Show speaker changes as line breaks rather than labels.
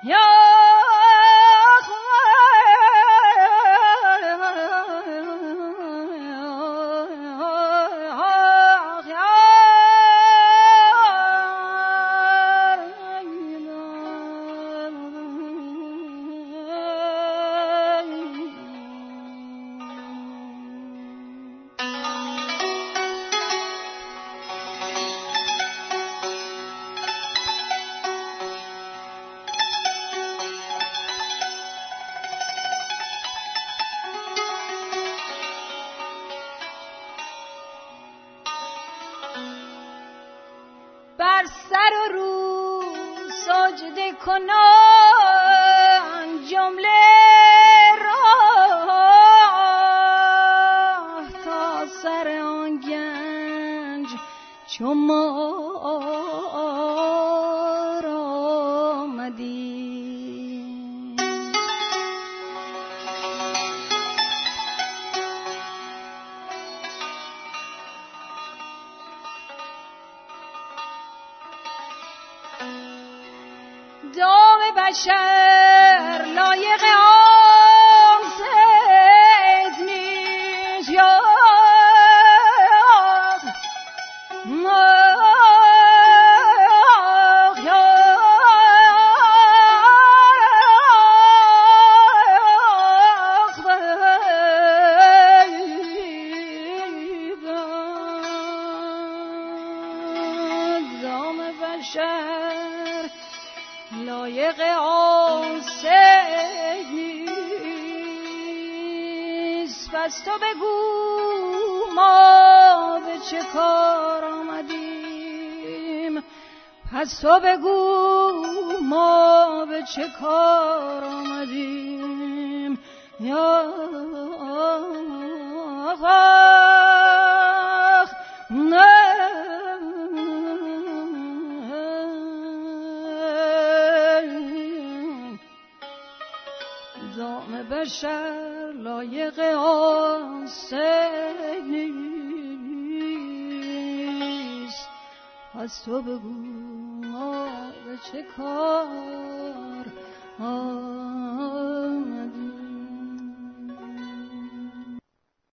Yo! سر و رو سجده کنان جمله دام بشر لایق آن سید نیست یا Shine. لایق آن سید نیست پس تو بگو ما به چه کار آمدیم. پس تو بگو ما به چه کار آمدیم. یا بشر لایق آن نیست پس تو بگو ما به چه کار آن